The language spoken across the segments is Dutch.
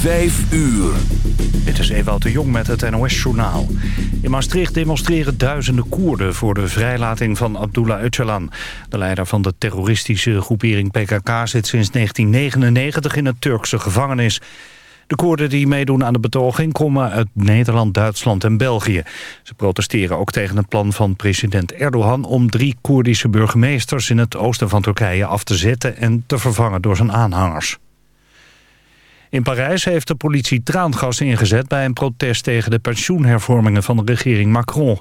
Vijf uur. Dit is Ewout de Jong met het NOS-journaal. In Maastricht demonstreren duizenden Koerden voor de vrijlating van Abdullah Öcalan. De leider van de terroristische groepering PKK zit sinds 1999 in een Turkse gevangenis. De Koerden die meedoen aan de betoging komen uit Nederland, Duitsland en België. Ze protesteren ook tegen het plan van president Erdogan... om drie Koerdische burgemeesters in het oosten van Turkije af te zetten... en te vervangen door zijn aanhangers. In Parijs heeft de politie traangas ingezet bij een protest tegen de pensioenhervormingen van de regering Macron.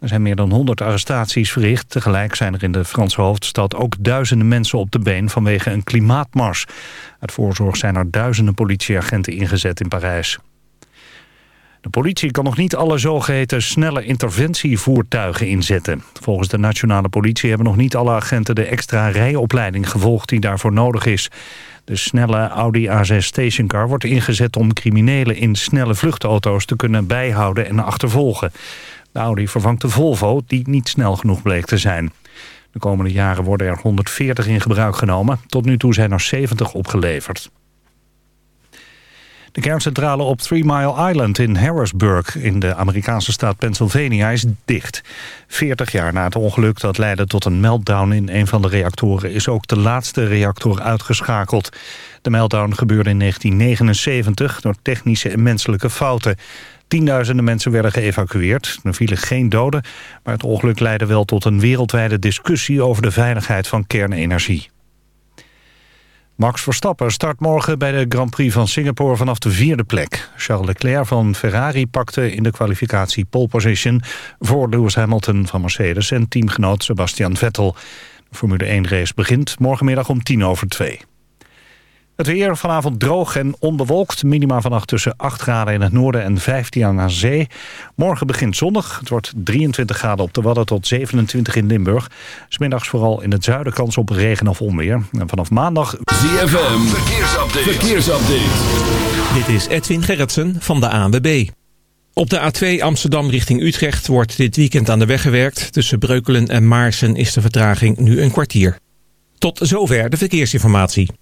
Er zijn meer dan 100 arrestaties verricht. Tegelijk zijn er in de Franse hoofdstad ook duizenden mensen op de been vanwege een klimaatmars. Uit voorzorg zijn er duizenden politieagenten ingezet in Parijs. De politie kan nog niet alle zogeheten snelle interventievoertuigen inzetten. Volgens de nationale politie hebben nog niet alle agenten de extra rijopleiding gevolgd die daarvoor nodig is. De snelle Audi A6 stationcar wordt ingezet om criminelen in snelle vluchtauto's te kunnen bijhouden en achtervolgen. De Audi vervangt de Volvo die niet snel genoeg bleek te zijn. De komende jaren worden er 140 in gebruik genomen. Tot nu toe zijn er 70 opgeleverd. De kerncentrale op Three Mile Island in Harrisburg in de Amerikaanse staat Pennsylvania is dicht. 40 jaar na het ongeluk dat leidde tot een meltdown in een van de reactoren is ook de laatste reactor uitgeschakeld. De meltdown gebeurde in 1979 door technische en menselijke fouten. Tienduizenden mensen werden geëvacueerd. Er vielen geen doden, maar het ongeluk leidde wel tot een wereldwijde discussie over de veiligheid van kernenergie. Max Verstappen start morgen bij de Grand Prix van Singapore vanaf de vierde plek. Charles Leclerc van Ferrari pakte in de kwalificatie pole position... voor Lewis Hamilton van Mercedes en teamgenoot Sebastian Vettel. De Formule 1 race begint morgenmiddag om tien over twee. Het weer vanavond droog en onbewolkt. Minima vannacht tussen 8 graden in het noorden en 15 aan zee. Morgen begint zonnig. Het wordt 23 graden op de Wadden tot 27 in Limburg. Smiddags vooral in het zuiden kans op regen of onweer. En vanaf maandag... ZFM, verkeersupdate. verkeersupdate. Dit is Edwin Gerritsen van de ANWB. Op de A2 Amsterdam richting Utrecht wordt dit weekend aan de weg gewerkt. Tussen Breukelen en Maarsen is de vertraging nu een kwartier. Tot zover de verkeersinformatie.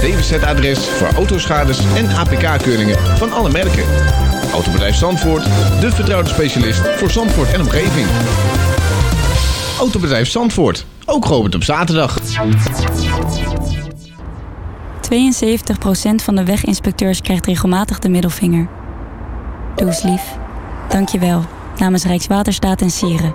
DWZ-adres voor autoschades en APK-keuringen van alle merken. Autobedrijf Zandvoort, de vertrouwde specialist voor Zandvoort en omgeving. Autobedrijf Zandvoort, ook geopend op zaterdag. 72% van de weginspecteurs krijgt regelmatig de middelvinger. Doe eens lief. Dank je wel. Namens Rijkswaterstaat en Sieren.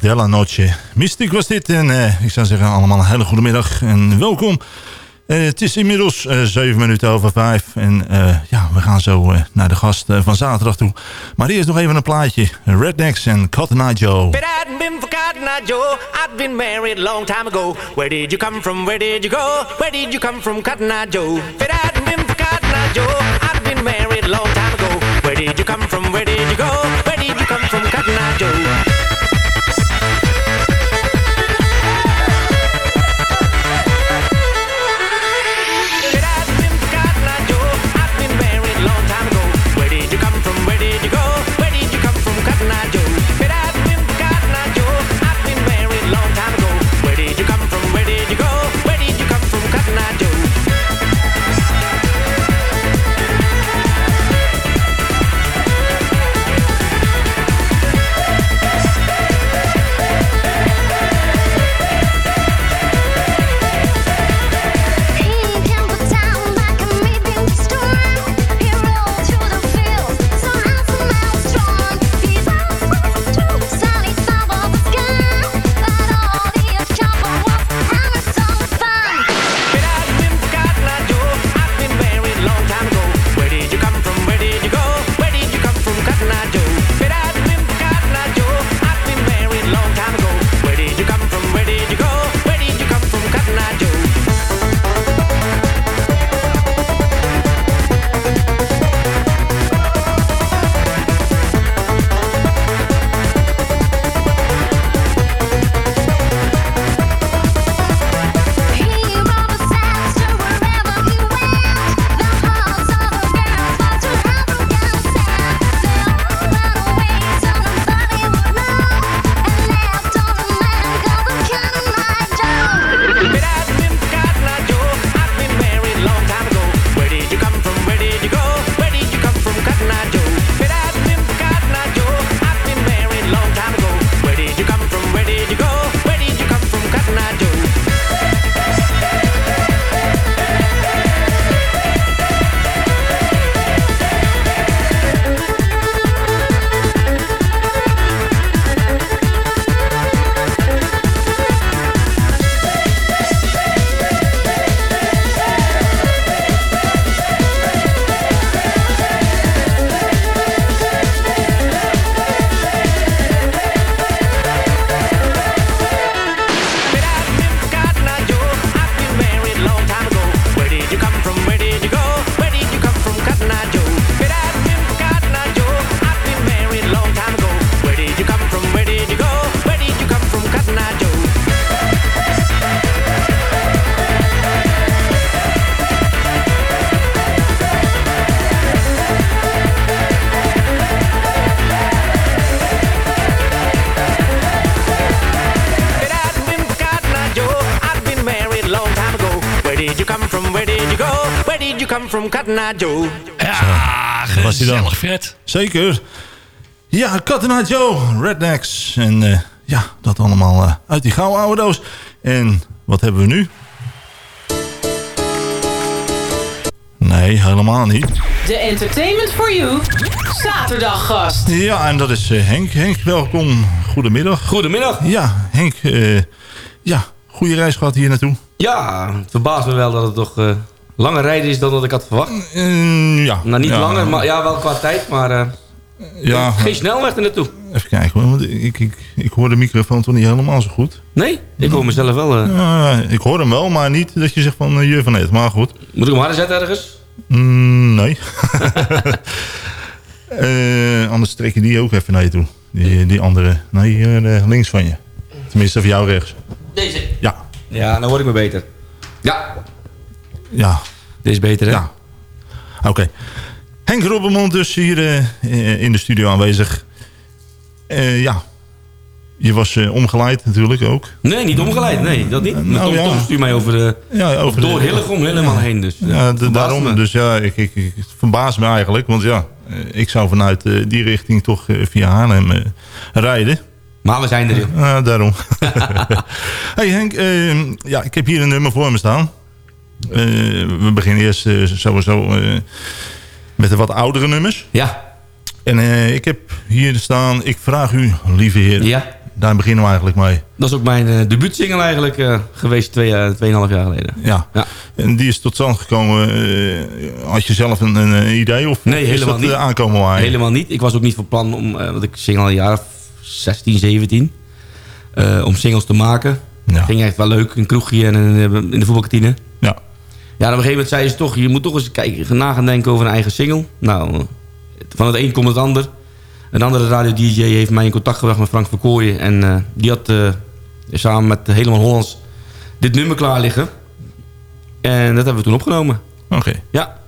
Della Noche. Mystiek was dit en eh, ik zou zeggen allemaal een hele goede middag en welkom. Eh, het is inmiddels eh, zeven minuten over vijf en ja, we gaan zo naar de gast van zaterdag toe. Maar eerst nog even een plaatje. Rednecks en Cotton Eye Joe. But I hadn't been for Cotton Eye Joe. I'd been married a long time ago. Where did you come from? Where did you go? Where did you come from, Cotton Eye Joe? But I hadn't been for Cotton Eye Joe. I'd been married a long time ago. Where did you come from? Where did you go? Where did you come from, Cotton Eye Joe? Come from, Cotton Eye Joe? Ja, was hij dan. gezellig Fred. Zeker. Ja, Cotton Eye Joe, Rednecks. En eh, ja, dat allemaal eh, uit die gouden oude doos. En wat hebben we nu? Nee, helemaal niet. De Entertainment for You zaterdaggast. Ja, en dat is eh, Henk. Henk, welkom. Goedemiddag. Goedemiddag. Ja, Henk. eh, ja, goede reis gehad hier naartoe. Ja, het verbaast me wel dat het toch eh langer rijden is dan dat ik had verwacht. Mm, ja. Nou, niet Ja. langer, maar ja, wel qua tijd, maar eh, Ja, geen snelweg er naartoe. even kijken hoor. Want ik, ik, ik hoor de microfoon toch niet helemaal zo goed. Nee, ik hoor mezelf wel. eh. Ja, ik hoor hem wel, maar niet dat je zegt van uh, je van het. Maar goed. Moet ik hem harder zetten ergens? Mm, nee. Eh, anders trek je die ook even naar je toe. Die, die andere. Nee, hier eh, links van je. Tenminste, van jou rechts. Deze? Ja. Ja, dan word ik me beter. Ja. Ja. Dit is beter, hè? Ja. Oké. Henk Robbermond dus hier eh, eh, in de studio aanwezig. Eh, ja. Je was omgeleid natuurlijk ook. Nee, niet omgeleid. Nee, dat niet. Nou, Nou, Tom, ja. Stuurt mij over de... Ja, over door de- Hillegom helemaal Ja. heen. Dus, Ja, ja, de- daarom. me. Dus ja, ik, ik, ik, het verbaast me eigenlijk. Want ja, ik zou vanuit die richting toch via Haarlem rijden. Maar we zijn er, joh. Ah, daarom. hey Henk, eh, ja, ik heb hier een nummer voor me staan. Eh, we beginnen eerst eh, sowieso eh, met de wat oudere nummers. Ja. En ik heb hier staan, ik vraag u, lieve heer. Ja. daar beginnen we eigenlijk mee. Dat is ook mijn uh, debuutsingle eigenlijk uh, geweest, twee, uh, tweeënhalf jaar geleden. Ja. ja. En die is tot stand gekomen, had je zelf een, een, idee of nee, helemaal dat niet. aankomen waaien? Helemaal niet. Ik was ook niet van plan om, want ik zing al een jaar of 16, 17, om singles te maken. Ja. Ging echt wel leuk, een kroegje en in, in de voetbalkantine. Ja. Ja, op een gegeven moment zei ze toch, je moet toch eens kijken, na gaan denken over een eigen single. Nou, van het een komt het ander. Een andere radio-dj heeft mij in contact gebracht met Frank Verkooyen. En uh, die had uh, samen met Helemaal Hollands dit nummer klaar liggen. En dat hebben we toen opgenomen. Oké. Okay. Ja.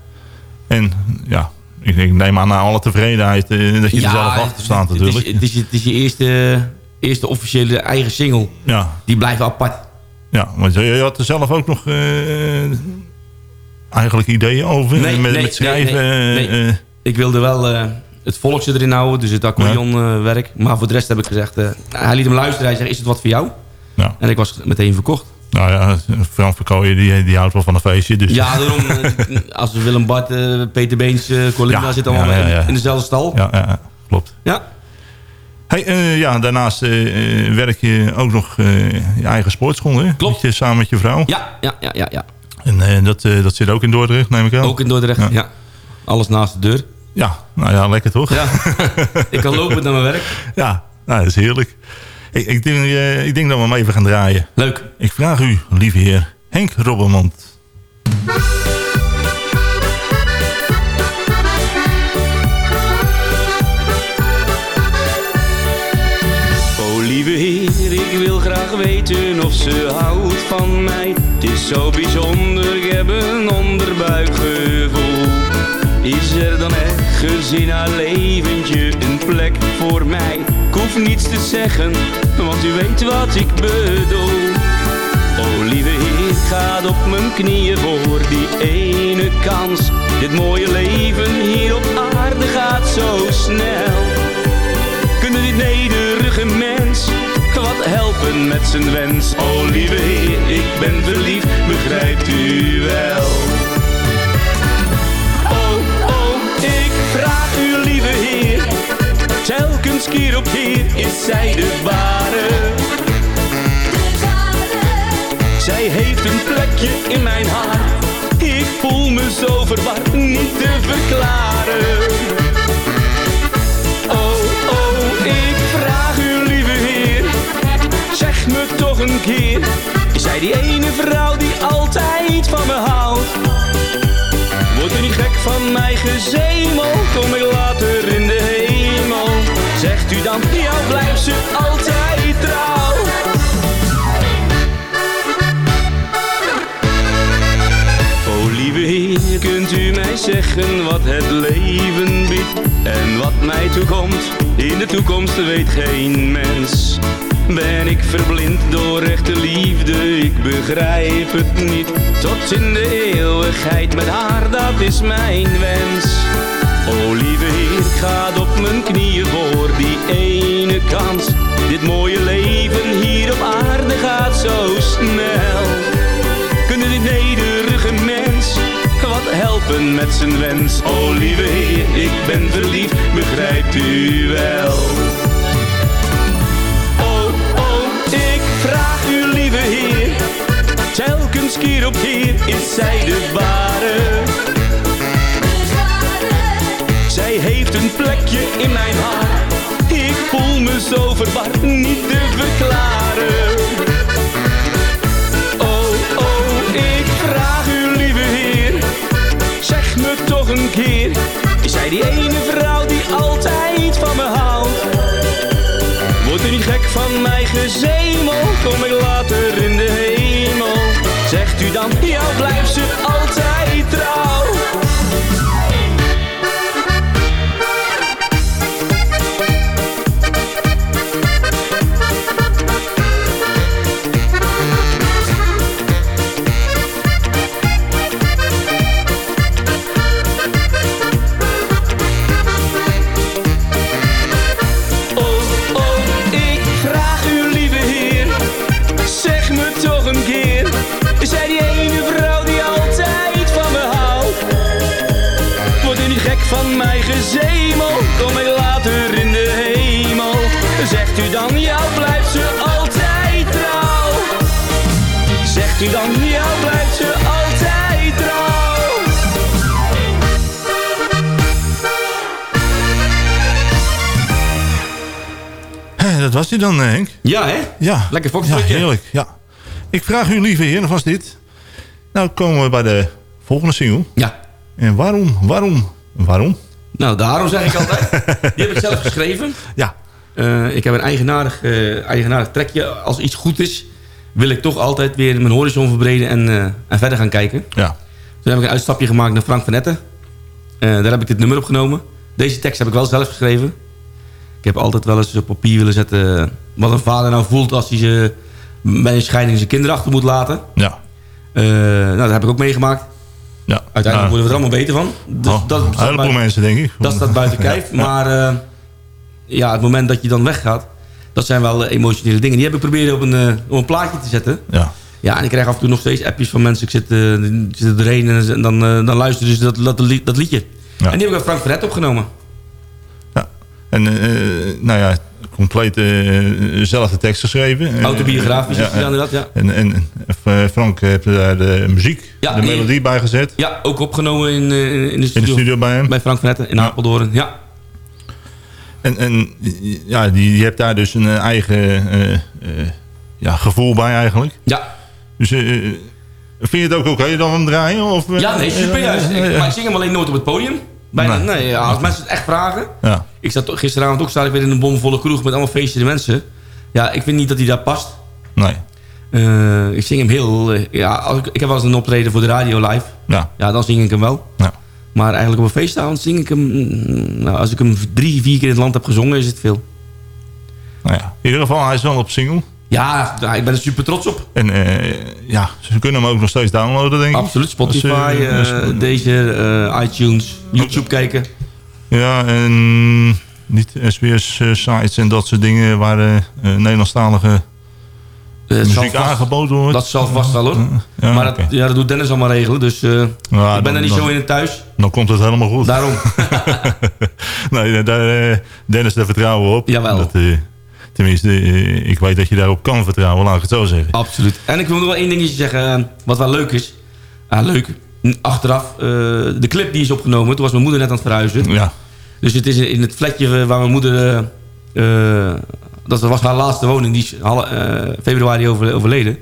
En ja, ik denk, neem aan naar alle tevredenheid uh, dat je ja, er zelf achter staat het, natuurlijk. Het is, het is, het is je eerste, eerste officiële eigen single. Ja. Die blijft apart. Ja, want je had er zelf ook nog eigenlijk ideeën over? Nee, met, nee, met schrijven? Nee, nee. ik wilde wel uh, het volkse erin houden, dus het accordeonwerk. Ja. maar voor de rest heb ik gezegd, uh, hij liet hem luisteren. Hij zei, is het wat voor jou? Ja. En ik was meteen verkocht. Nou ja, Frans Verkooyen die, die houdt wel van een feestje. Dus. Ja, daarom, als Willem Bart, Peter Beens, Colinda ja, zitten allemaal in, in, dezelfde stal. Ja, ja klopt. Ja. Hey, uh, ja, daarnaast uh, werk je ook nog uh, je eigen sportschool, hè? Klopt. Je, samen met je vrouw. Ja, ja, ja, ja. ja. En dat, dat zit ook in Dordrecht, neem ik aan? Ook in Dordrecht, ja. ja. Alles naast de deur. Ja, nou ja, lekker toch? Ja. ik kan lopen naar mijn werk. Ja, nou, dat is heerlijk. Ik, ik, denk, ik denk dat we hem even gaan draaien. Leuk. Ik vraag u, lieve heer, Henk Robbermond. Lieve heer, ik wil graag weten of ze houdt van mij. Het is zo bijzonder, ik heb een onderbuikgevoel. Is er dan ergens in haar leventje een plek voor mij? Ik hoef niets te zeggen, want u weet wat ik bedoel. O lieve heer, gaat op mijn knieën voor die ene kans. Dit mooie leven hier op aarde gaat zo snel. Helpen met zijn wens? O lieve heer, ik ben verliefd, begrijpt u wel? Oh, oh, ik vraag u lieve heer, telkens keer op keer is zij de ware. Zij heeft een plekje in mijn hart, ik voel me zo verward, niet te verklaren. Een keer. Is zij die ene vrouw die altijd van me houdt? Wordt u niet gek van mij gezemel, kom ik later in de hemel. Zegt u dan, ja blijft ze altijd trouw. O lieve kunt u mij zeggen wat het leven biedt en wat mij toekomt? In de toekomst weet geen mens. Ben ik verblind door echte liefde, ik begrijp het niet. Tot in de eeuwigheid met haar, dat is mijn wens. O lieve heer, gaat op mijn knieën voor die ene kans. Dit mooie leven hier op aarde gaat zo snel. Kunnen dit nederige mens wat helpen met zijn wens? O lieve heer, ik ben verliefd, begrijpt u wel? Keer op keer is zij de ware. Zij heeft een plekje in mijn hart, ik voel me zo verward, niet te verklaren. Oh, oh, ik vraag u lieve heer, zeg me toch een keer, is zij die u dan, ja blijft ze altijd dat was hij dan, eh, Henk. Ja, hè? Ja. Lekker Ja, foxtrotje. heerlijk. Ja. Ik vraag u, lieve heren, was dit. Nou komen we bij de volgende single. Ja. En waarom, waarom, waarom? Nou, daarom zeg ik altijd. Die heb ik zelf geschreven. Ja. Eh, ik heb een eigenaardig, eh, eigenaardig trekje. Als iets goed is, wil ik toch altijd weer mijn horizon verbreden en, en verder gaan kijken. Ja. Toen heb ik een uitstapje gemaakt naar Frank van Etten. Eh, daar heb ik dit nummer opgenomen. Deze tekst heb ik wel zelf geschreven. Ik heb altijd wel eens op papier willen zetten... wat een vader nou voelt als hij ze bij een scheiding zijn kinderen achter moet laten. Ja. Eh, nou, dat heb ik ook meegemaakt. Ja. Uiteindelijk Nou, worden we er allemaal beter van. Dus oh, dat een heleboel mensen, denk ik. Dat staat buiten kijf. ja. Maar eh, ja, het moment dat je dan weggaat... dat zijn wel eh, emotionele dingen. Die heb ik proberen op een, op een plaatje te zetten. Ja. Ja, en ik krijg af en toe nog steeds appjes van mensen. Ik zit, ik zit erheen en dan, dan luisteren ze dat, dat, dat liedje. En die heb ik bij Frank Verret opgenomen. En eh, nou ja, compleet eh, zelf de tekst geschreven. Eh, Autobiografisch ja, is het inderdaad, ja. En, en eh, Frank heeft daar de muziek, Ja, de die- melodie bij gezet. Ja, ook opgenomen in, eh, in, de, studio, studio bij hem. Bij Frank van in Apeldoorn. Ja. En, en ja, die, die hebt daar dus een eh, eigen eh, eh, ja, gevoel bij eigenlijk. Ja. Dus eh, eh, vind je het ook oké dan om draaien? Of, eh, ja, nee, super eh, juist. eh, Ik, eh, maar ik zing hem alleen nooit op het podium. Bijna, Nee. nee. ja, als mensen het echt vragen. Ja. Ik zat gisteravond ook sta ik weer in een bomvolle kroeg met allemaal feestjes mensen. Ja, ik vind niet dat hij daar past. Nee. Eh, ik zing hem heel... eh, ja, als ik, ik heb wel eens een optreden voor de radio live. Ja. Ja, dan zing ik hem wel. Ja. Maar eigenlijk op een feestavond zing ik hem... mm, Nou, als ik hem drie, vier keer in het land heb gezongen, is het veel. Nou ja, in ieder geval, hij is wel op single. Ja, ik ben er super trots op. En eh, ja, ze kunnen hem ook nog steeds downloaden, denk ik. Absoluut. Spotify, Als, als- deze, eh, iTunes, YouTube kijken. Ja, en niet SBS-sites en dat soort dingen waar eh, eh, Nederlandstalige muziek vast- aangeboden wordt. Dat zal vast wel hoor. Ja, maar dat, ja, dat doet Dennis allemaal regelen. Dus eh, Ja, ik ben er niet dan- zo in het thuis. Dan komt het helemaal goed. Daarom. nee, daar, eh, Dennis, daar vertrouwen we op. Jawel. Dat, eh, tenminste, eh, ik weet dat je daarop kan vertrouwen, laat ik het zo zeggen. Absoluut. En ik wil nog wel één dingetje zeggen, eh, wat wel leuk is. Ah, leuk. Achteraf, eh, de clip die is opgenomen, toen was mijn moeder net aan het verhuizen. Ja. Dus het is in het flatje waar mijn moeder... eh, eh, dat was haar laatste woning, die is eh, februari over, overleden.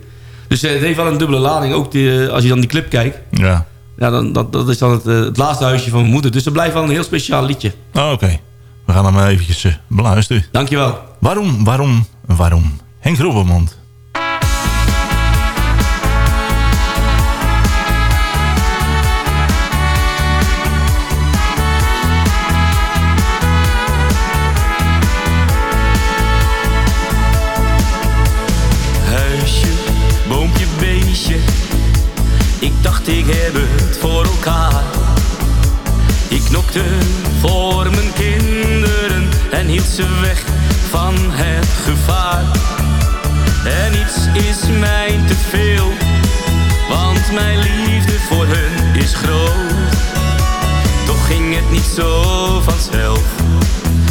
Dus het heeft wel een dubbele lading, ook die, als je dan die clip kijkt. Ja. Ja, dan, dat, dat is dan het, het laatste huisje van mijn moeder. Dus dat blijft wel een heel speciaal liedje. Oh, Oké, we gaan hem eventjes beluisteren. Dankjewel. Waarom, waarom, waarom? Henk Robbermond. Ik dacht ik heb het voor elkaar. Ik knokte voor mijn kinderen en hield ze weg van het gevaar. En iets is mij te veel, want mijn liefde voor hun is groot. Toch ging het niet zo vanzelf,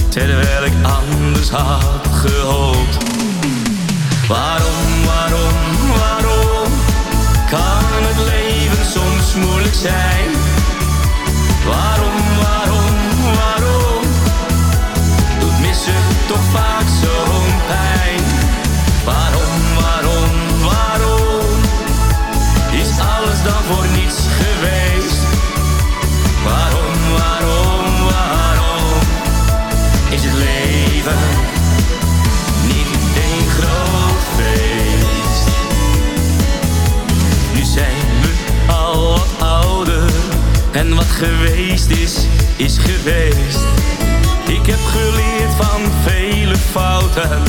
terwijl ik anders had gehoopt. Waarom, waarom, waarom kan het leven zijn? Wat geweest is, is geweest. Ik heb geleerd van vele fouten,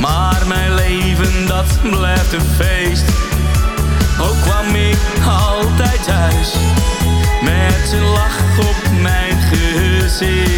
maar mijn leven dat blijft een feest. Ook kwam ik altijd thuis, met een lach op mijn gezicht.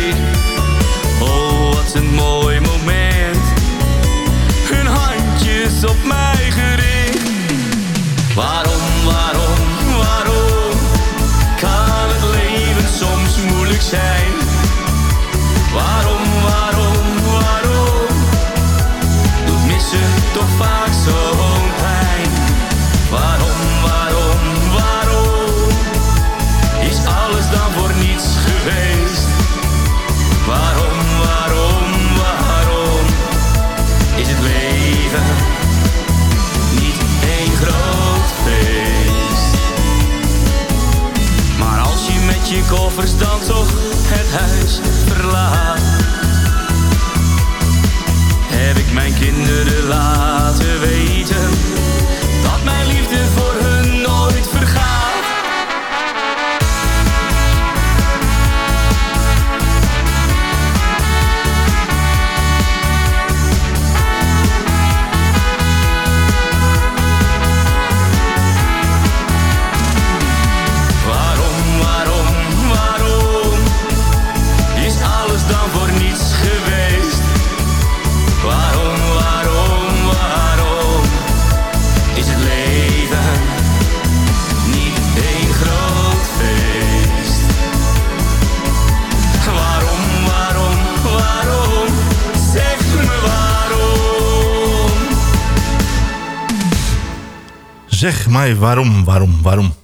Mij waarom, waarom, waarom.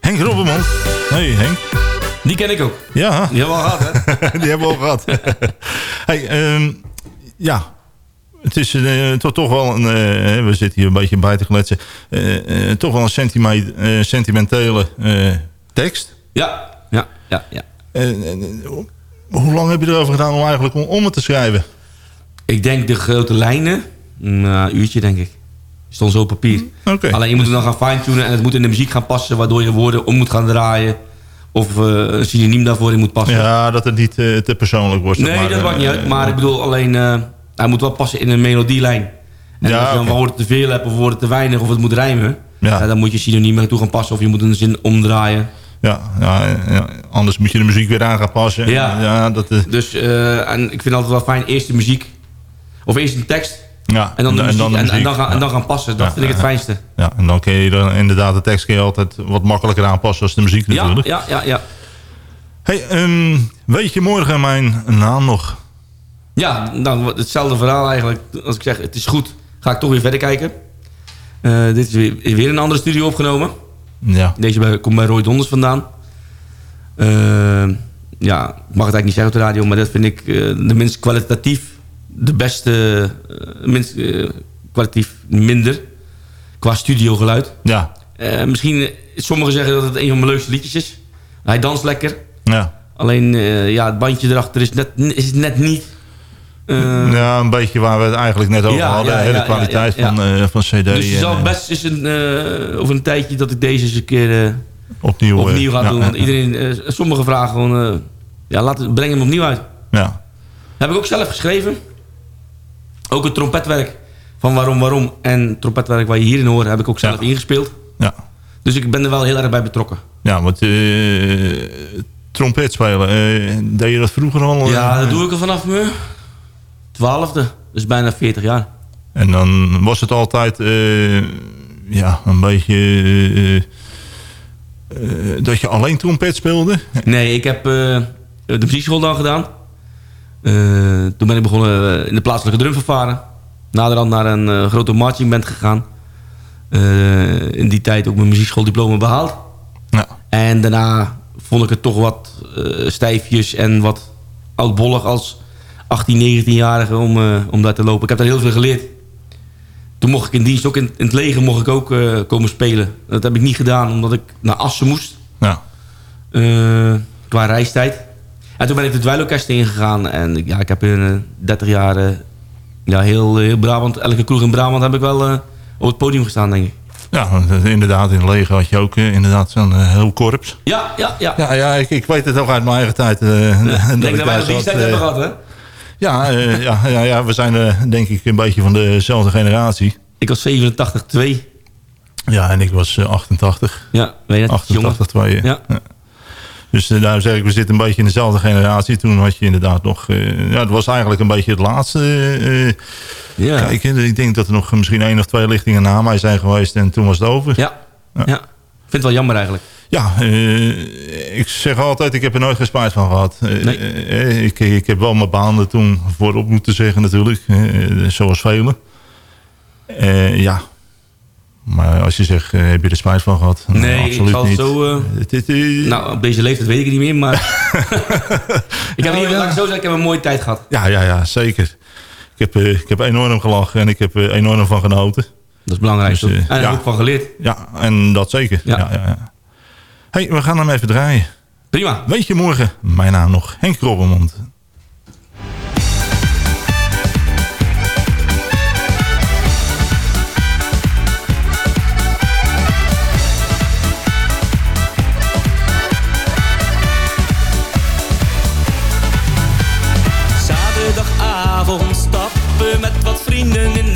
Henk Robberman. Hey Henk. Die ken ik ook. Ja. Die hebben we al gehad, hè? Die hebben we al gehad. hey, ehm, ja. Het is eh, toch, toch wel een... eh, we zitten hier een beetje bij te kletsen. eh, toch wel een sentimentele tekst. Ja, ja, ja, ja. Hoe lang heb je erover gedaan om eigenlijk om, om het te schrijven? Ik denk de grote lijnen, een uurtje denk ik. Stond zo op papier. Oké. Alleen je moet het dan gaan fine-tunen en het moet in de muziek gaan passen... waardoor je woorden om moet gaan draaien. Of eh, een synoniem daarvoor in moet passen. Ja, dat het niet eh, te persoonlijk wordt. nee, maar. dat maakt niet Eh, uit. Maar ik bedoel alleen... hij moet wel passen in een melodielijn. En Ja, als je dan oké. woorden te veel hebt of woorden te weinig... of het moet rijmen... Ja. ja, dan moet je synoniemen toe gaan passen... of je moet een zin omdraaien. Ja, ja, ja, anders moet je de muziek weer aan gaan passen. Ja. dat, eh, Dus en ik vind het altijd wel fijn... eerst de muziek... of eerst een tekst... ja. en dan de muziek, en, de en, muziek. dan, gaan, en dan gaan passen. Dat Ja, vind ik het fijnste. Ja, en dan kun je dan inderdaad de tekst kun je altijd wat makkelijker aanpassen als de muziek natuurlijk. ja, ja, ja. Hey, ehm, weet je morgen mijn naam nog? Ja, nou, hetzelfde verhaal eigenlijk. Als ik zeg, het is goed, ga ik toch weer verder kijken. Eh, dit is weer, is weer een andere studio opgenomen. Ja. Deze bij, komt bij Roy Donders vandaan. Eh, ja, ik mag het eigenlijk niet zeggen op de radio... maar dat vind ik eh, de minst kwalitatief... de beste, eh, minst eh, kwalitatief minder... qua studiogeluid. Ja. Eh, misschien, sommigen zeggen dat het een van mijn leukste liedjes is. Hij danst lekker. Ja. Alleen, ja, het bandje erachter is net, is net niet... ja, een beetje waar we het eigenlijk net over Ja, hadden. ja, de kwaliteit. Van, eh, van CD. Dus en, zal best eens een, eh, over een tijdje dat ik deze eens een keer opnieuw, opnieuw ga doen. Want iedereen, sommige vragen gewoon, ja, laat, het- breng hem opnieuw uit. Ja. Heb ik ook zelf geschreven. Ook het trompetwerk van Waarom Waarom en trompetwerk waar je hierin hoort, heb ik ook zelf ingespeeld. Ja. Dus ik ben er wel heel erg bij betrokken. Ja, want eh, trompet spelen, eh, deed je dat vroeger al? Ja, eh? dat doe ik al vanaf mijn twaalfde. Dus bijna 40 jaar. En dan was het altijd ja, een beetje dat je alleen trompet speelde. Nee, ik heb de muziekschool dan gedaan. Eh, toen ben ik begonnen eh, in de plaatselijke drumvervaren. Naderhand naar een eh, grote marchingband gegaan. Eh, in die tijd ook mijn muziekschooldiploma behaald. Ja. En daarna vond ik het toch wat stijfjes en wat oudbollig als 18, 19-jarige om, om daar te lopen. Ik heb daar heel veel geleerd. Toen mocht ik in dienst, ook in, in het leger mocht ik ook komen spelen. Dat heb ik niet gedaan omdat ik naar Assen moest. Ja. Qua reistijd. En toen ben ik de dweilorkest ingegaan. En ja, ik heb in eh, 30 jaar ja, heel, heel Brabant, elke kroeg in Brabant heb ik wel eh, op het podium gestaan, denk ik. Ja, eh, inderdaad, in het leger had je ook eh, inderdaad zo'n heel korps. Ja, ja, ja. Ja, ja ik, ik weet het ook uit mijn eigen tijd. Ik dat denk dat wij die tijd hebben gehad, hè? Ja, ja, ja, ja, we zijn denk ik een beetje van dezelfde generatie. Ik was 87, 2. Ja, en ik was eh, 88. Ja, weet je, 88, 2. Ja. Dus uh, daarom zeg ik, we zitten een beetje in dezelfde generatie. Toen had je inderdaad nog... Uh, ja, het was eigenlijk een beetje het laatste. Uh, ja. Kijk, ik denk dat er nog misschien één of twee lichtingen na mij zijn geweest. En toen was het over. Ja, ja. ja. Ik vind het wel jammer eigenlijk. Ja, uh, ik zeg altijd, ik heb er nooit spijt van gehad. Nee. ik, ik heb wel mijn baan er toen voorop moeten zeggen natuurlijk. zoals velen. ja, maar als je zegt, uh, heb je er spijt van gehad? Nee, nou, absoluut ik zal niet. zo... Uh, nou, op deze leeftijd weet ik het niet meer, maar... ik heb, ik zo zeggen, ik heb een mooie tijd gehad. Ja, ja, ja, zeker. Ik heb, uh, ik heb enorm gelachen en ik heb enorm van genoten. Dat is belangrijk. Dus, en ja. ook van geleerd. Ja, en dat zeker. Ja. Ja, ja, Hey, we gaan hem even draaien. Prima. Weet je morgen, mijn naam nog, Henk Robbermond. Met wat vrienden in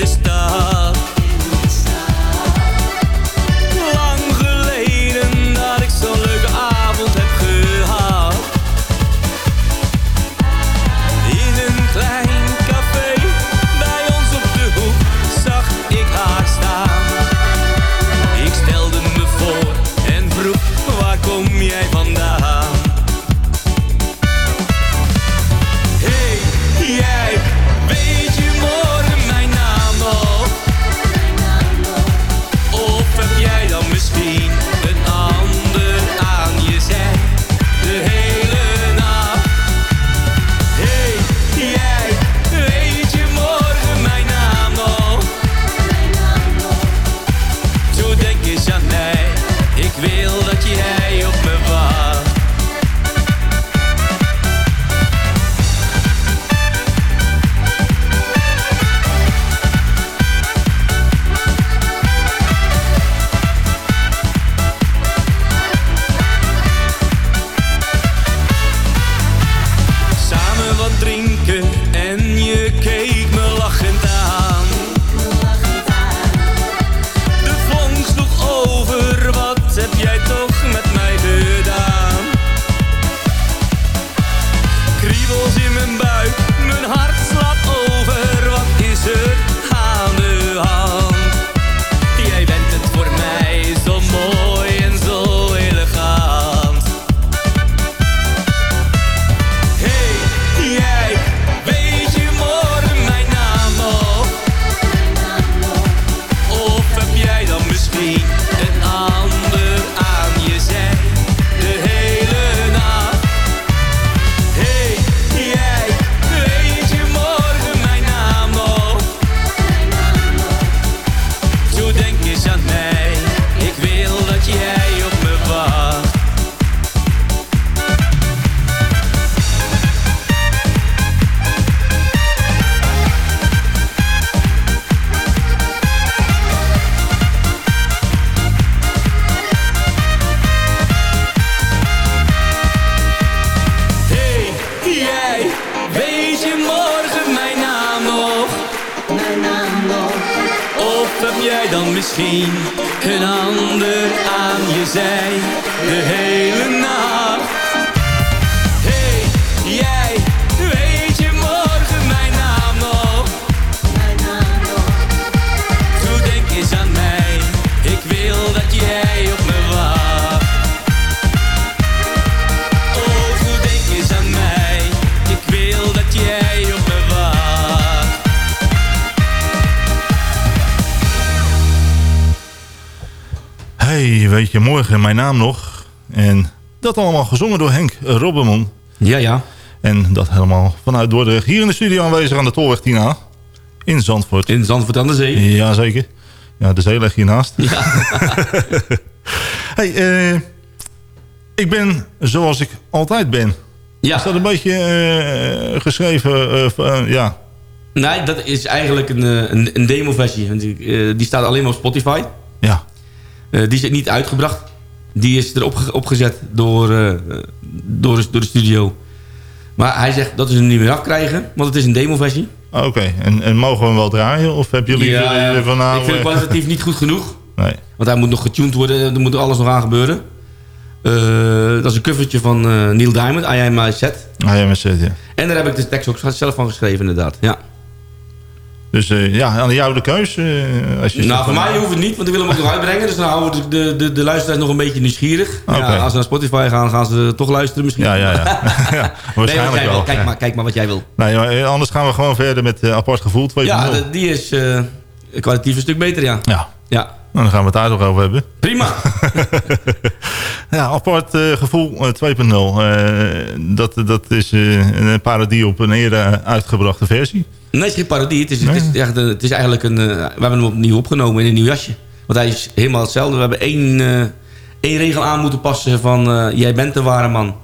mijn naam nog. En dat allemaal gezongen door Henk Robbermond. Ja, ja. En dat helemaal vanuit Dordrecht. Hier in de studio aanwezig aan de Tolweg 10A. In Zandvoort. In Zandvoort aan de zee. Jazeker. Ja, de zee ligt hiernaast. Ja. hey, eh, ik ben zoals ik altijd ben. Ja. Is dat een beetje eh, geschreven? eh, ja. Nee, dat is eigenlijk een, een, een demo-versie. Die, die staat alleen maar op Spotify. Ja. Die is niet uitgebracht. Die is erop ge- opgezet door, eh, door, de, door de studio. Maar hij zegt dat ze hem niet meer afkrijgen. Want het is een demo-versie. Oké, en, en mogen we hem wel draaien? Of heb jullie Ja, van nou... ik vind het kwalitatief niet goed genoeg. Nee. Want hij moet nog getuned worden. Er moet alles nog aan gebeuren. Eh, dat is een covertje van eh, Neil Diamond. I Am My Set. Ah, ja, met zet, ja. En daar heb ik de tekst ook zelf van geschreven inderdaad. Ja. Dus eh, ja, aan jou de keus. eh, als je Nou, voor mij hoeft het niet, want ik wil hem ook nog uitbrengen. Dus dan houden we de, de, de luisteraars nog een beetje nieuwsgierig. Ja, als ze naar Spotify gaan, gaan ze toch luisteren misschien. Ja, ja, ja. waarschijnlijk wil. wel. Kijk, ja. maar, kijk maar wat jij wil. Nee, maar, eh, anders gaan we gewoon verder met apart gevoel 2.0. Ja, die is kwalitatief een stuk beter, ja. Ja. Ja, Nou, dan gaan we het daar nog over hebben. prima. Ja, apart eh, gevoel eh, 2.0. Eh, dat, dat is een parodie op een eerder uitgebrachte versie. Nee, het is geen parodie. Het is, het is, echt het is eigenlijk een... we hebben hem opnieuw opgenomen in een nieuw jasje. Want hij is helemaal hetzelfde. We hebben één, één regel aan moeten passen van... jij bent de ware man.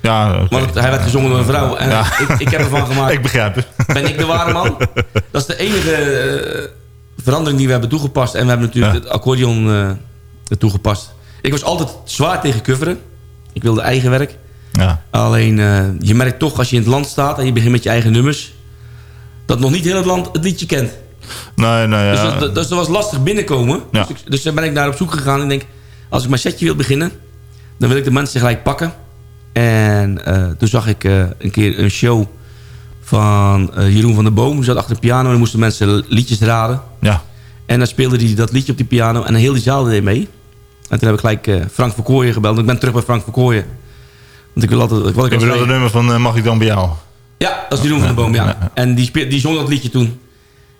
Ja, oké. Want hij werd gezongen door een vrouw. En Ja. ik, ik heb ervan gemaakt. Ik begrijp het. Ben ik de ware man? Dat is de enige verandering die we hebben toegepast. En we hebben natuurlijk het accordeon eh, toegepast. Ik was altijd zwaar tegen coveren. Ik wilde eigen werk. Ja. Alleen, eh, je merkt toch als je in het land staat... en je begint met je eigen nummers... dat nog niet heel het land het liedje kent. Nee, nee, ja. Dus, dat, dus dat was lastig binnenkomen. Ja. Dus, ik- dus daar ben ik naar op zoek gegaan. En ik denk, als ik mijn setje wil beginnen... dan wil ik de mensen gelijk pakken. En eh, toen zag ik een keer een show van eh, Jeroen van der Boom. Die zat achter de piano en moesten mensen liedjes raden. Ja. En dan speelde hij dat liedje op die piano. En heel die zaal deed mee. En toen heb ik gelijk eh, Frank Verkooyen gebeld. Ik ben terug bij Frank Verkooyen. Want ik wil altijd... Wat ik Ik bedoel zei- het nummer van eh, Mag ik dan bij jou? ja, dat is Jeroen van der Boom, ja. En die, speel, die zong dat liedje toen.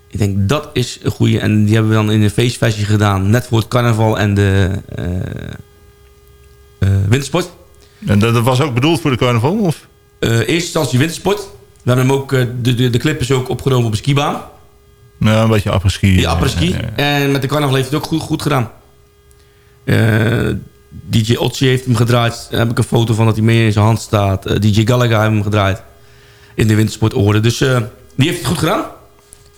Ik denk, dat is een goeie. En die hebben we dan in een feestversie gedaan. Net voor het carnaval en de wintersport. En dat, dat was ook bedoeld voor de carnaval? Of? Eerste instantie wintersport. We hebben hem ook, eh, de, de, de clip is ook opgenomen op een skibaan. Nou, een beetje apres-ski. Ja, ja, ja. En met de carnaval heeft hij het ook goed, goed gedaan. Eh, DJ Otzi heeft hem gedraaid. Daar heb ik een foto van dat hij mee in zijn hand staat. Eh, DJ Gallagher heeft hem gedraaid. In de wintersportorde. Dus die heeft het goed gedaan.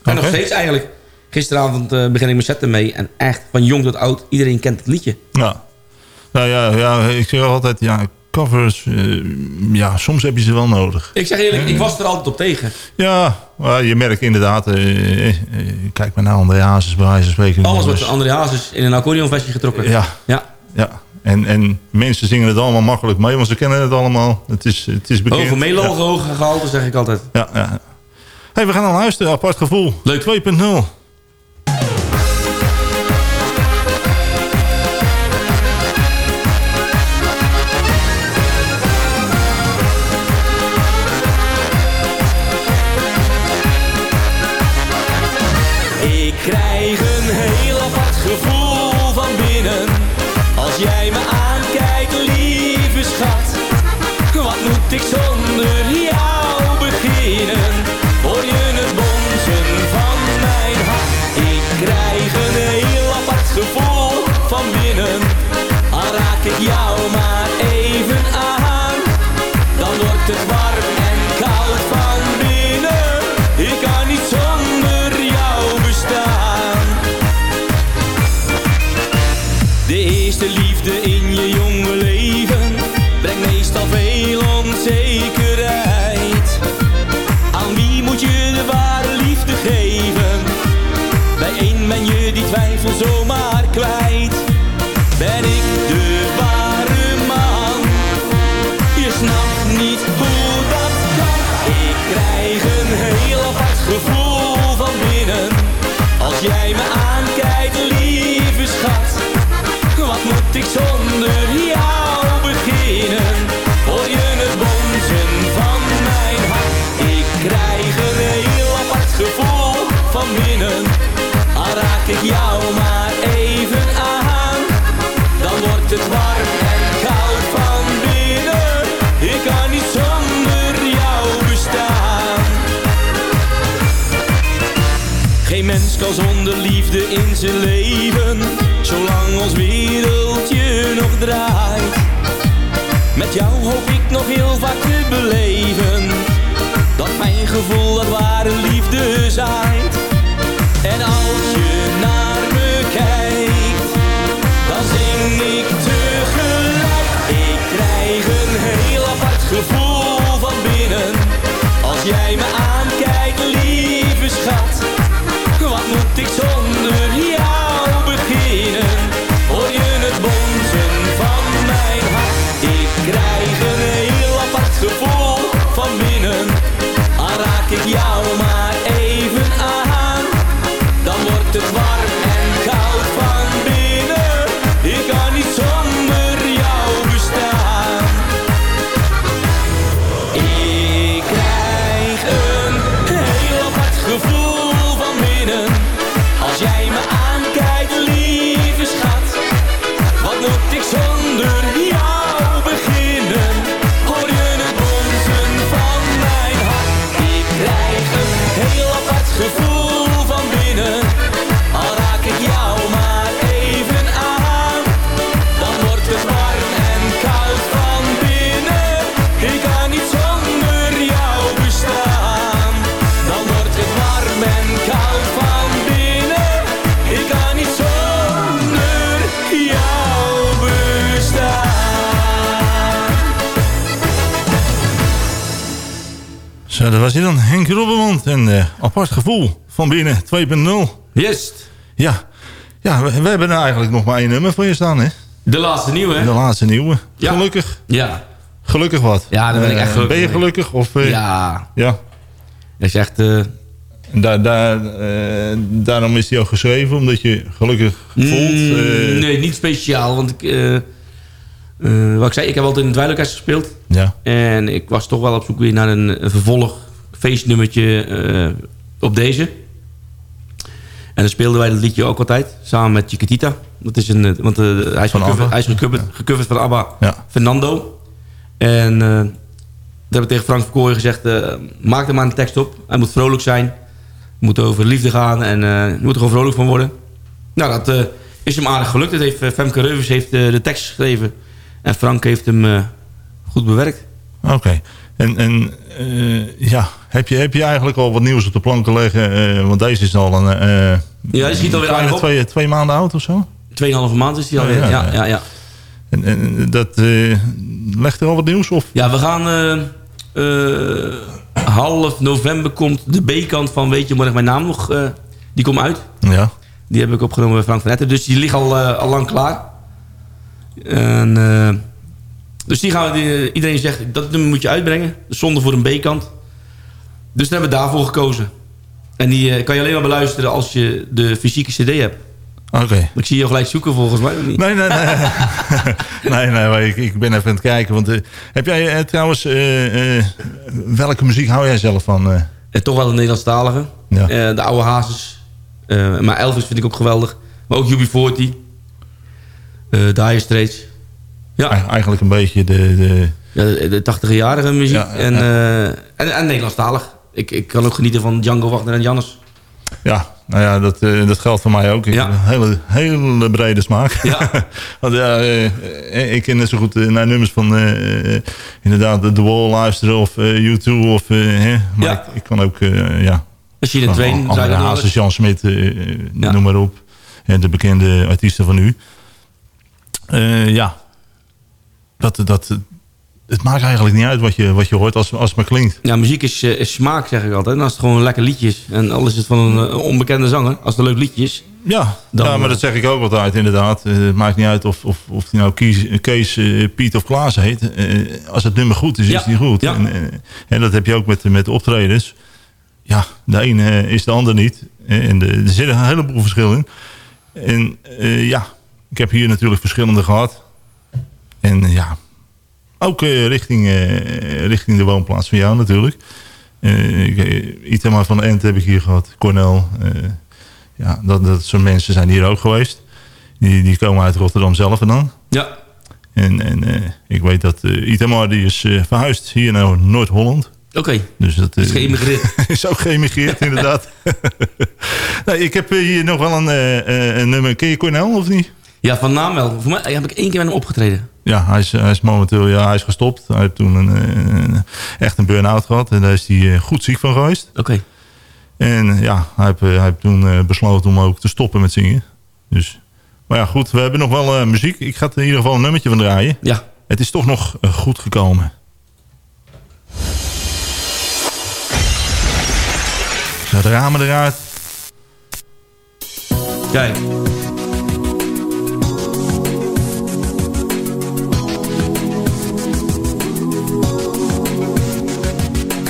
En nog steeds eigenlijk. Gisteravond begin ik mijn set ermee. En echt, van jong tot oud, iedereen kent het liedje. Ja. Nou ja, ja, ik zeg altijd, ja, covers, eh, ja, soms heb je ze wel nodig. Ik zeg eerlijk, ik was er altijd op tegen. Ja, maar je merkt inderdaad, eh, eh, kijk maar naar André Hazes bij wijze van spreken. Alles wordt André Hazes in een accordeonversie getrokken. Ja, Ja. ja. En, en mensen zingen het allemaal makkelijk mee, want ze kennen het allemaal. Het is, het is bekend. Hoge meelogen, Ja. hoge gehalte, zeg ik altijd. Ja, ja. Hey, we gaan naar luisteren. Apart gevoel. Leuk. 2.0. in zijn leven Zolang ons wereldje nog draait. Met jou hoop ik nog heel vaak te beleven Dat mijn gevoel dat ware liefde zaait. En als je naar me kijkt Dan zing ik tegelijk. Ik krijg een heel apart gevoel van binnen. Als jij me aankijkt, lieve schat Zo, dat was hij dan. Henk Robbermond. En eh, apart gevoel van binnen 2.0. Yes. Ja, ja we, we hebben er eigenlijk nog maar één nummer voor je staan, hè? De laatste nieuwe, hè? De laatste nieuwe. Ja. Gelukkig. Ja. Gelukkig wat. Ja, daar ben ik echt Eh, gelukkig Ben je gelukkig? Of, eh, Ja. Ja. Dat is echt... eh, Daar, daar, eh, daarom is hij ook geschreven, omdat je gelukkig voelt. Mm, eh, nee, niet speciaal. Want ik, eh, wat ik zei, ik heb altijd in het Dweilorkest gespeeld. Ja. En ik was toch wel op zoek weer naar een, een vervolg feestnummertje eh, op deze. En dan speelden wij dat liedje ook altijd, samen met Chiquitita. Dat is een, want eh, hij is Van gecoverd, ABBA? hij is gecoverd, gecoverd van ABBA, Ja. Fernando. En eh dat heb ik tegen Frank Verkooyen gezegd, maak er maar een tekst op. Hij moet vrolijk zijn, moet over liefde gaan en je moet er gewoon vrolijk van worden. Nou, dat is hem aardig gelukt. Dat heeft, Femke Reuvers heeft de tekst geschreven. En Frank heeft hem eh, goed bewerkt. Oké. En, en eh, ja, heb je, heb je eigenlijk al wat nieuws op de plank te leggen? Eh, want deze is al een... Ja, die schiet alweer aardig op. twee, twee maanden oud of zo? Tweeënhalve maand is hij alweer. Ja, Ja, ja, ja. En, en dat legt er al wat nieuws? Of? Ja, we gaan... half november komt de B-kant van Weet je morgen mijn naam nog... die komt uit. Ja. Die heb ik opgenomen bij Frank van Etten. Dus die ligt al, al lang klaar. En, eh, dus die gaan die- iedereen zegt, dat nummer moet je uitbrengen. Zonde voor een B-kant. Dus daar hebben we daarvoor gekozen. En die eh, kan je alleen maar beluisteren als je de fysieke cd hebt. Oké. Ik zie je gelijk zoeken volgens mij. niet? Nee, nee, nee. nee, nee, maar ik, ik ben even aan het kijken. Want, eh, heb jij eh, trouwens... eh, eh, welke muziek hou jij zelf van? eh? Toch wel een Nederlandstalige. Ja. Eh, de oude hazes. Eh, maar Elvis vind ik ook geweldig. Maar ook UB40. Eh Dire Straits. Ja. Eigenlijk een beetje de... de Ja, de, de 80-jarige muziek. Ja, en, eh, en, en Nederlandstalig. Ik, ik kan ook genieten van Django Wagner en Jannes. Ja, nou ja, dat, eh, dat geldt voor mij ook. Ik Ja. heb een hele, hele brede smaak. Ja. Want ja, ik ken net zo goed naar nummers van eh, eh, inderdaad The Wall luisteren of U2 of... hè, maar Ja. ik, ik kan ook, eh, ja... Als je in de van train... André zou je dat Hazes, Jan Smit, Ja. noem maar op. En de bekende artiesten van nu. Eh, ja, dat, dat, het maakt eigenlijk niet uit wat je, wat je hoort als, als het maar klinkt. Ja, muziek is, eh, is smaak, zeg ik altijd. En als het gewoon een lekker liedje is. En al is het van een eh, onbekende zanger. Als het een leuk liedje is. Ja, Dan, ja, maar dat zeg ik ook altijd inderdaad. Het maakt niet uit of, of, of die nou Kees, eh, Piet of Klaas heet. Als het nummer goed is, Ja, is die goed. ja. En, en dat heb je ook met, met de optredens. Ja, de eh, is de ander niet. En de, er zit een heleboel verschil in. En ja, ik heb hier natuurlijk verschillende gehad. En eh, ja, ook eh, richting, eh, richting de woonplaats van jou natuurlijk. Eh, Itema van de Ent heb ik hier gehad. Cornel. ja, dat, dat soort mensen zijn hier ook geweest. Die, die komen uit Rotterdam zelf vandaan. Ja. En, en ik weet dat Itamar die is verhuisd hier naar Noord-Holland. Oké. Dus dat Is geëmigreerd. is ook geëmigreerd, inderdaad. nee, ik heb hier nog wel een, een nummer. Ken je Cornel of niet? Ja, van naam wel. Voor mij heb ik één keer met hem opgetreden. Ja, hij is, hij is momenteel ja, hij is gestopt. Hij heeft toen een, eh, een- echt een burn-out gehad. En daar is hij eh, goed ziek van geweest. Oké. En ja, hij heeft, eh, hij heeft toen eh, besloten om ook te stoppen met zingen. Dus, maar ja, goed. We hebben nog wel eh, muziek. Ik ga er in ieder geval een nummertje van draaien. Ja. Het is toch nog eh, goed gekomen. Zo, de ramen eruit. Kijk.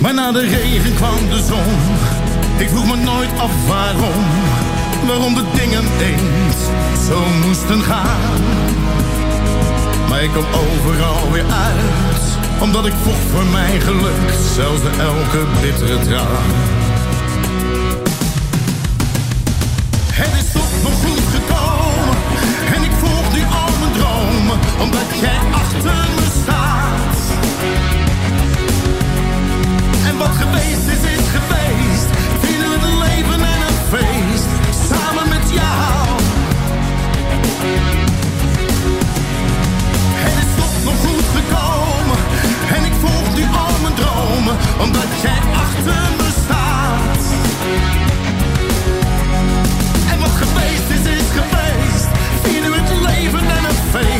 Maar na de regen kwam de zon. Ik vroeg me nooit af waarom. Waarom de dingen eens zo moesten gaan. Maar ik kwam overal weer uit. Omdat ik vocht voor mijn geluk. Zelfs bij elke bittere traan. Het is toch nog goed gekomen. En ik volg nu al mijn dromen. Omdat jij Wat er geweest is, is het geweest. Vieren we het leven en een feest. Samen met jou. Het is toch nog goed gekomen. En ik volg nu al mijn dromen. Omdat jij achter me staat. En wat er geweest is, is het geweest. Vieren we het leven en een feest.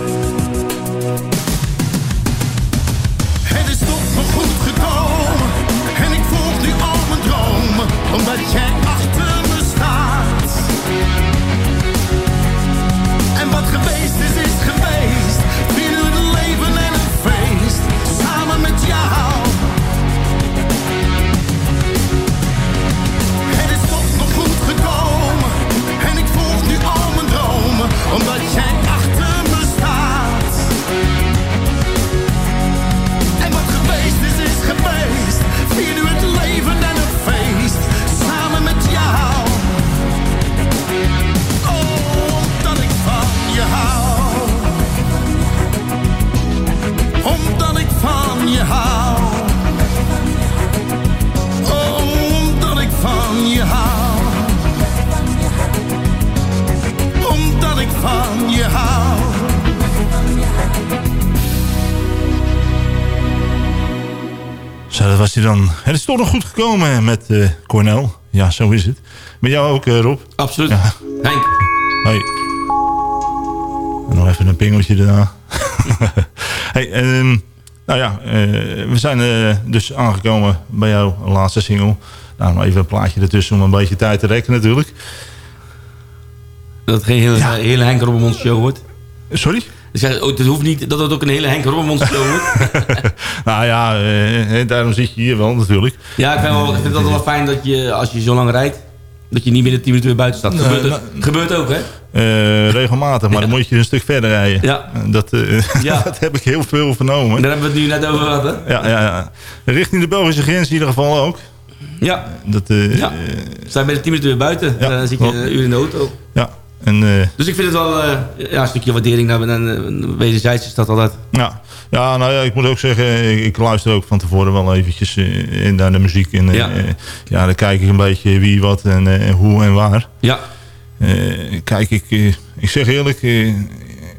Hij dan. Het is toch nog goed gekomen met eh Cornel. Ja, zo is het. Met jou ook, eh, Rob? Absoluut. Ja. Henk. Hoi. En nog even een pingeltje daarna. hey, ehm, nou ja, eh, we zijn dus aangekomen bij jouw laatste single. Nou, nog even een plaatje ertussen om een beetje tijd te rekken natuurlijk. Dat het geen hele, hele Henk Robbermond show wordt. Sorry? Ik zeg, oh, het hoeft niet dat het ook een hele Henk Robbermond show wordt. nou ja, eh, daarom zit je hier wel natuurlijk. Ja, ik vind, wel, ik vind het altijd wel fijn dat je, als je zo lang rijdt... dat je niet binnen 10 minuten weer buiten staat. Gebeurt, nou- gebeurt ook, hè? Eh, regelmatig, maar dan moet je een stuk verder rijden. Ja. Dat, eh, Ja. dat heb ik heel veel vernomen. Daar hebben we het nu net over gehad, hè? Ja, ja, ja. Richting de Belgische grens in ieder geval ook. Ja. Dat, eh, Ja. Sta je binnen 10 minuten weer buiten. Ja. Dan zit je een uur in de auto. Ja. En, eh, Dus ik vind het wel eh, ja, een stukje waardering naar en wederzijds is dat altijd. ja. ja, nou ja, ik moet ook zeggen, ik, ik luister ook van tevoren wel eventjes eh, in naar de muziek. En, eh, Ja. eh, ja, dan kijk ik een beetje wie, wat en eh, hoe en waar. Ja. Eh, kijk, ik, eh, ik zeg eerlijk, eh,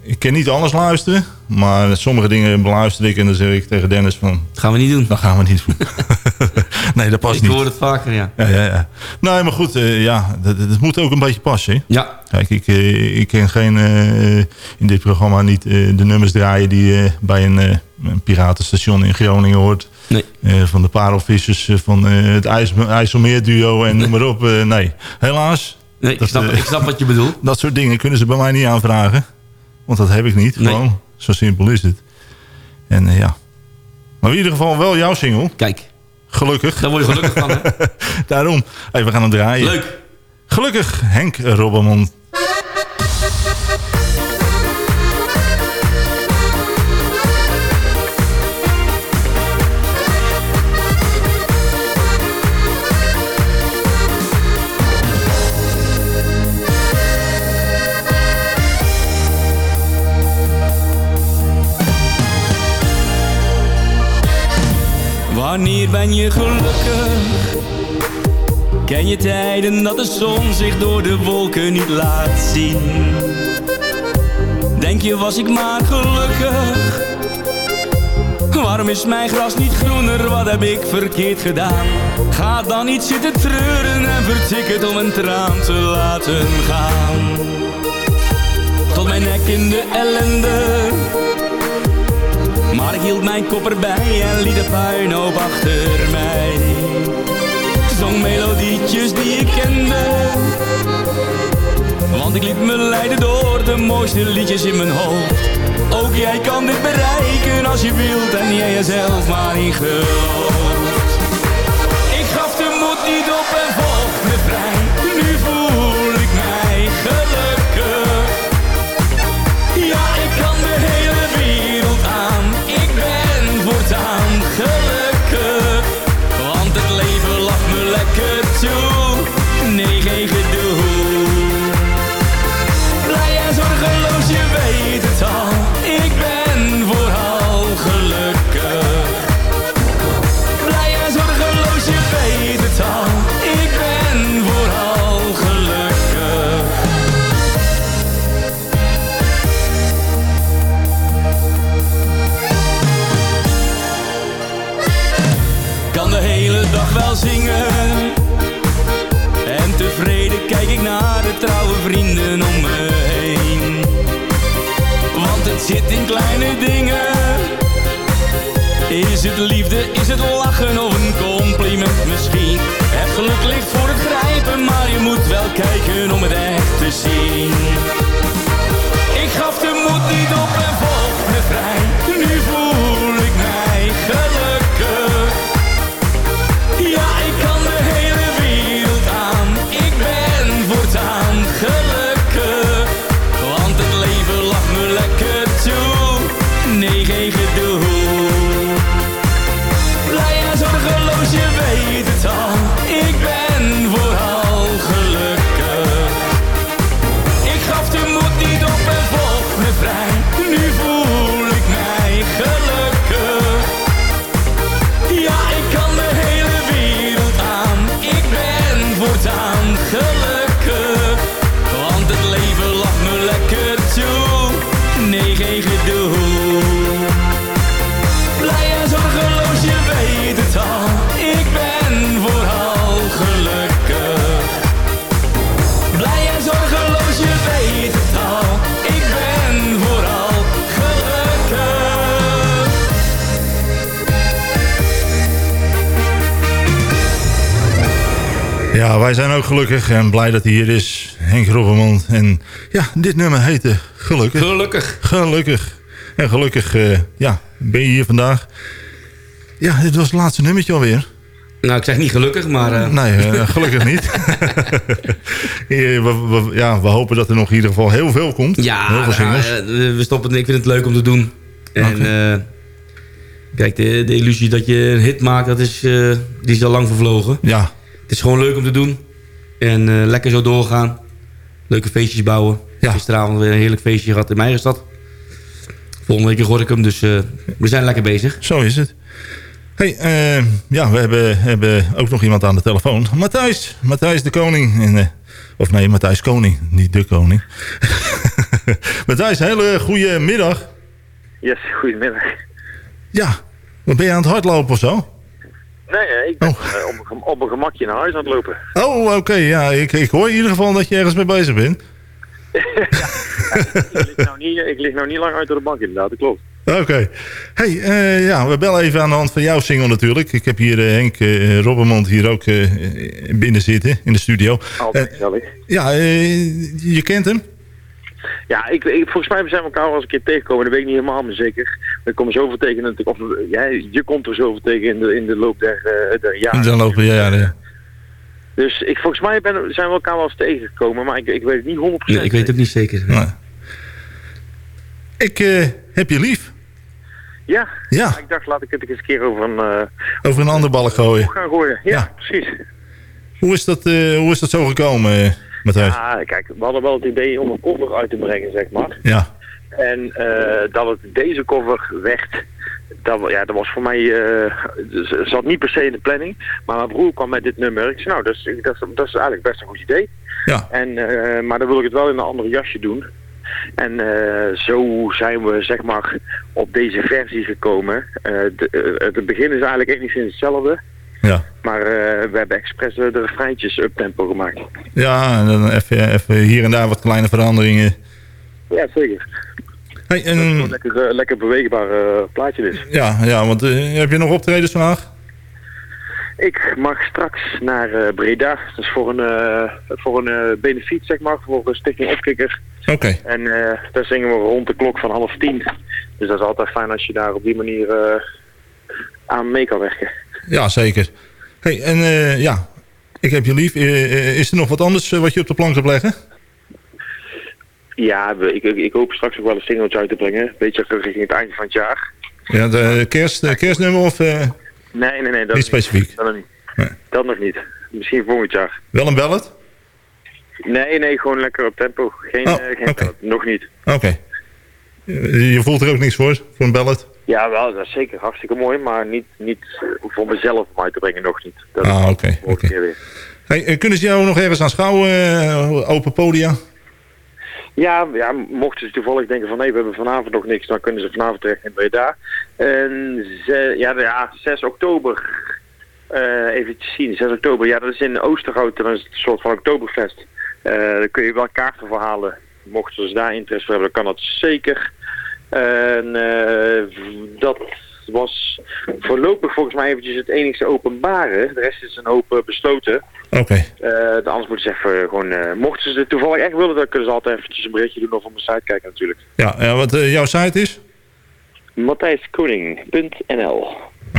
ik kan niet alles luisteren. Maar sommige dingen beluister ik en dan zeg ik tegen Dennis van... gaan we niet doen. Dat gaan we niet doen. nee, dat past ik niet. hoor het vaker, ja. Ja, ja, ja. Nee, maar goed, eh, ja, dat, dat moet ook een beetje passen. hè? Ja. Kijk, ik, eh, ik ken geen, eh, in dit programma niet de nummers draaien die bij een, een piratenstation in Groningen hoort. Nee. Van de parelvissers, van het IJs, IJsselmeer duo en noem maar op. Nee, helaas. Nee, ik snap, ik snap wat je bedoelt. Dat soort dingen kunnen ze bij mij niet aanvragen. Want dat heb ik niet, Nee. gewoon. Zo simpel is het. En ja. Maar in ieder geval wel jouw single. Kijk. Gelukkig. Daar word je gelukkig van, hè? Daarom. We gaan hem draaien. Leuk. Gelukkig Henk Robbermond. Wanneer ben je gelukkig? Ken je tijden dat de zon zich door de wolken niet laat zien? Denk je was ik maar gelukkig? Waarom is mijn gras niet groener? Wat heb ik verkeerd gedaan? Ga dan niet zitten treuren en vertik het om een traan te laten gaan. Tot mijn nek in de ellende maar ik hield mijn kop erbij en liet de puinhoop achter mij. Zong melodietjes die ik kende. Want ik liet me leiden door de mooiste liedjes in mijn hoofd. Ook jij kan dit bereiken als je wilt en jij jezelf maar niet gelooft. Ik gaf de moed niet op en volgde vrij. Ja, wij zijn ook gelukkig en blij dat hij hier is. Henk Robbermond. En ja, dit nummer heette Gelukkig. Gelukkig. Gelukkig. En gelukkig, eh, ja, ben je hier vandaag. Ja, dit was het laatste nummertje alweer. Nou, ik zeg niet gelukkig, maar... eh, Nee, eh, gelukkig niet. We, we- ja, we hopen dat er nog in ieder geval heel veel komt. Ja, heel veel singles. nou, we stoppen. Ik vind het leuk om te doen. En kijk, de, de illusie dat je een hit maakt, dat is, die is al lang vervlogen. Ja. Het is gewoon leuk om te doen. En eh, lekker zo doorgaan. Leuke feestjes bouwen. Gisteravond weer een heerlijk feestje gehad in mijn stad. Volgende week in Gorinchem, dus eh, we zijn lekker bezig. Zo is het. Hey, eh, ja, we hebben, hebben ook nog iemand aan de telefoon. Matthijs, Matthijs de Koning. En, eh, of nee, Matthijs Koning, niet de Koning. Matthijs, hele goede middag. Yes, goedemiddag. Ja, wat ben je aan het hardlopen of zo? Nee, ik ben eh, op, een gem- op een gemakje naar huis aan het lopen. Oh, oké, ja, ik, ik hoor in ieder geval dat je ergens mee bezig bent. ik, lig nou niet, ik lig nou niet lang uit door de bank inderdaad, dat klopt. Oké. Hey, eh, ja, we bellen even aan de hand van jouw single natuurlijk. Ik heb hier eh, Henk uh, Robbermond hier ook binnen zitten in de studio. Altijd gezellig. ja, je kent hem? Ja, ik, ik, volgens mij zijn we elkaar wel eens een keer tegengekomen, dat weet ik niet helemaal meer zeker. We komen zoveel tegen, natuurlijk, of ja, je komt er zoveel tegen in de, in de loop der, eh, der jaren. Dan lopen ja, ja, ja. Dus ik, volgens mij ben, zijn we elkaar wel eens tegengekomen, maar ik, ik weet het niet 100%. Nee, ik weet het ook niet zeker. Nee. Ik eh, heb je lief. Ja? Ja. Ik dacht, laat ik het eens een keer over een... eh, Over een ander balk gooien. gaan gooien. Ja, precies. Hoe is dat, eh, hoe is dat zo gekomen, Matthijs? Ja, kijk, we hadden wel het idee om een cover uit te brengen, zeg maar. Ja. En eh, dat het deze cover werd, dat, ja, dat was voor mij, z- zat niet per se in de planning. Maar mijn broer kwam met dit nummer. Ik zei, nou, dat is, dat is, dat is eigenlijk best een goed idee. Ja. En, eh, maar dan wil ik het wel in een ander jasje doen. En zo zijn we, zeg maar, op deze versie gekomen. Het begin is eigenlijk enigszins hetzelfde. Ja. Maar eh, we hebben expres de refreintjes up-tempo gemaakt. Ja, en dan even, even hier en daar wat kleine veranderingen. Ja, zeker. Hey, en, Dat is gewoon lekker, eh, lekker beweegbaar eh, plaatje dus. ja, ja, want heb je nog optredens vandaag? Ik mag straks naar Breda. Dat is voor een, voor een benefiet, zeg maar, voor een stichting Opkikker. Oké. En daar zingen we rond de klok van half tien. Dus dat is altijd fijn als je daar op die manier aan mee kan werken. Ja, zeker. Hey, en eh, ja, ik heb je lief. Eh, eh, is er nog wat anders wat je op de plank hebt leggen? Ja, ik, ik, ik hoop straks ook wel een singeltje uit te brengen. Beetje richting het einde van het jaar. Ja, de kerst, de kerstnummer of Nee, nee, nee. Dat Niet specifiek? Dat nog niet. Dat nog niet. Misschien volgend jaar. wel een ballad? Nee, nee, gewoon lekker op tempo. Geen, Oh, geen. Nog niet. Oké. Je voelt er ook niks voor, voor een ballad? Ja, wel, dat is zeker hartstikke mooi, maar niet, niet voor mezelf om uit te brengen, nog niet. Dat Ah, oké. weer. Hey, eh, kunnen ze jou nog ergens aanschouwen? eh, open podia? Ja, ja, mochten ze toevallig denken van nee, we hebben vanavond nog niks, dan kunnen ze vanavond terecht in Breda. En ze, ja, ja, 6 oktober, eh even zien, 6 oktober, ja dat is in Oosterhout, dat is een soort van oktoberfest. Eh daar kun je wel kaarten voor halen. Mochten ze daar interesse voor hebben, dan kan dat zeker. En eh, dat was voorlopig volgens mij eventjes het enigste openbare. De rest is een open besloten. Oké. Eh, de anders moeten ze even gewoon... eh, mochten ze het toevallig echt willen, dan kunnen ze altijd eventjes een berichtje doen of op mijn site kijken natuurlijk. Ja, ja wat eh, jouw site is? MatthijsKoning.nl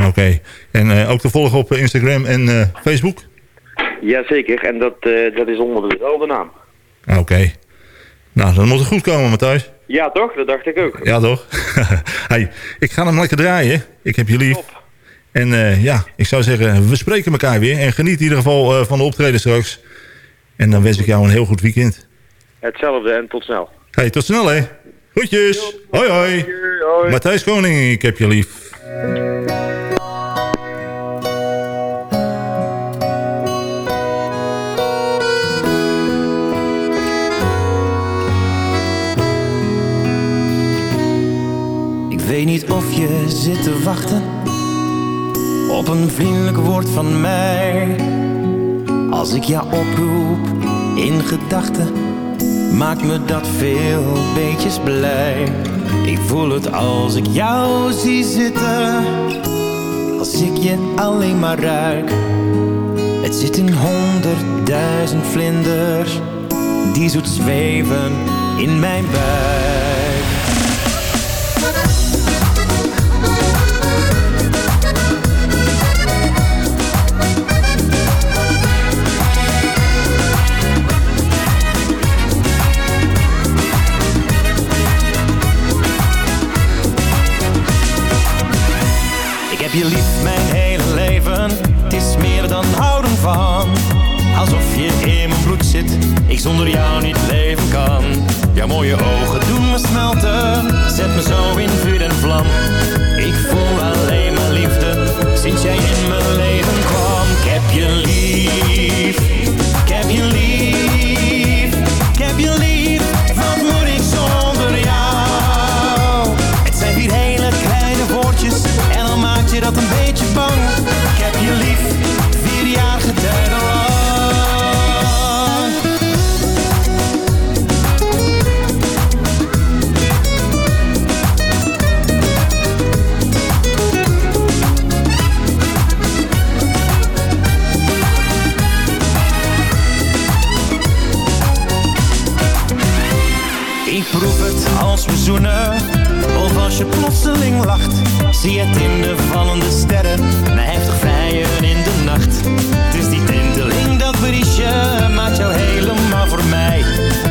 Oké. En eh, ook te volgen op Instagram en eh, Facebook? Jazeker, en dat, eh, dat is onder dezelfde naam. Oké. Nou, dan moet het goed komen, Matthijs. Ja toch? Dat dacht ik ook. Ja, toch? hey, ik ga hem lekker draaien. Ik heb je lief. En eh, ja, ik zou zeggen, we spreken elkaar weer. En geniet in ieder geval eh, van de optreden straks. En dan wens ik jou een heel goed weekend. Hetzelfde en tot snel. Hey, tot snel hè. Groetjes. Hoi hoi. Matthijs Koning, ik heb je lief. Weet niet of je zit te wachten op een vriendelijk woord van mij. Als ik jou oproep in gedachten, maakt me dat veel beetjes blij. Ik voel het als ik jou zie zitten, als ik je alleen maar ruik. Het zit in honderdduizend vlinders, die zoet zweven in mijn buik. Alsof je in mijn bloed zit, ik zonder jou niet leven kan. Jouw mooie ogen doen me smelten, zet me zo in vuur en vlam. Ik voel alleen maar liefde, sinds jij in mijn leven kwam. Ik heb je lief, of als je plotseling lacht. Zie het in de vallende sterren, mij heftig vrijen in de nacht. Het is die tinteling, dat briesje, maakt jou helemaal voor mij.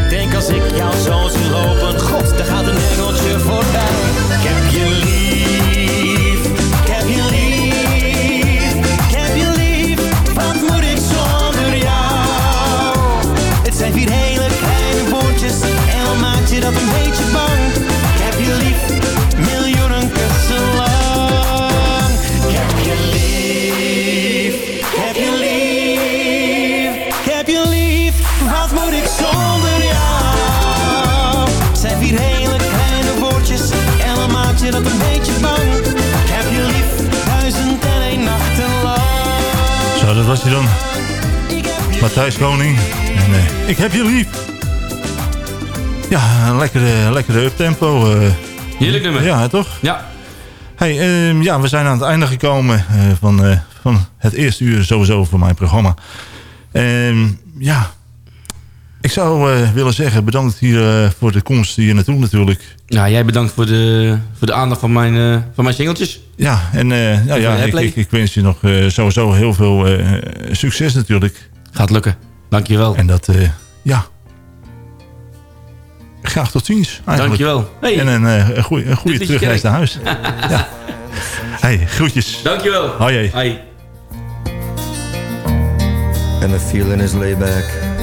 Denk als ik jou zo zie lopen, god, daar gaat een engeltje voorbij. Ik heb je lief, ik heb je lief, ik heb je lief. Wat moet ik zonder jou? Het zijn vier hele kleine woordjes en dan maakt je dat een beetje bang. Was hij dan. Matthijs Koning. En, ik heb je lief. Ja, een lekkere, lekkere uptempo. eh. Heerlijk nummer. Ja, toch? Ja. Hey, ehm, ja, we zijn aan het einde gekomen eh, van, eh, van het eerste uur sowieso van mijn programma. Ehm, ja, ik zou eh, willen zeggen bedankt hier eh, voor de komst hier naartoe natuurlijk. Ja, jij bedankt voor de, voor de aandacht van mijn, eh, van mijn singeltjes. Ja, en eh, nou ja, ik, ik, ik wens je nog sowieso heel veel eh, succes natuurlijk. Gaat lukken. Dankjewel. En dat, eh, ja. Graag tot ziens. Eigenlijk. Dankjewel. Hey. En een, eh, een goede, een goede terugreis naar huis. ja. Hey, groetjes. Dankjewel. Hoi. hey. Hoi. and the feeling is laid back.